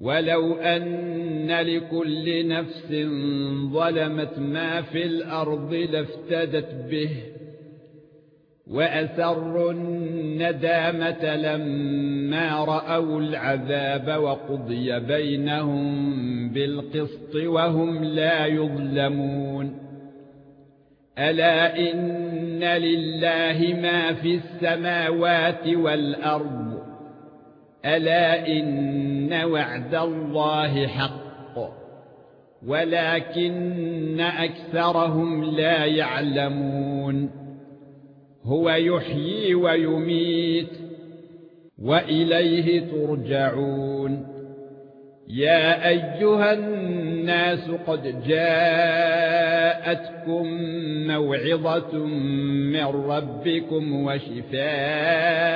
ولو ان لكل نفس ظلمت ما في الأرض لافتدت به واسروا الندامه لما راوا العذاب وقضي بينهم بالقسط وهم لا يظلمون الا ان لله ما في السماوات والارض ألا إن وعد الله حق ولكن أكثرهم لا يعلمون هو يحيي ويميت وإليه ترجعون يا أيها الناس قد جاءتكم موعظة من ربكم وشفاء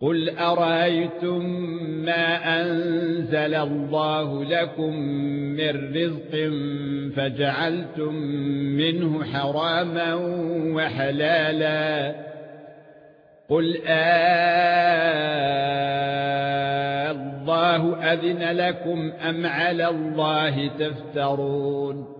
قل ارايتم ما انزل الله لكم من رزق فجعلتم منه حراما وحلالا قل آه الله اذن لكم ام على الله تفترون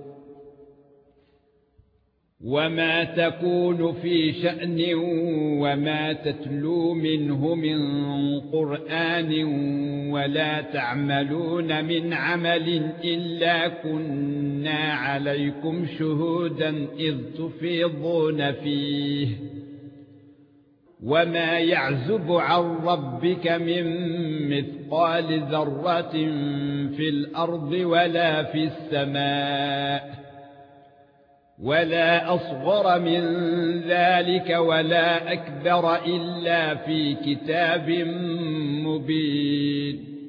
وما تكون في شأن وما تتلو منه من قرآن ولا تعملون من عمل إلا كنا عليكم شهودا إذ تفيضون فيه وما يعزب عن ربك من مثقال ذرة في الأرض ولا في السماء ولا أصغر من ذلك ولا أكبر إلا في كتاب مبين.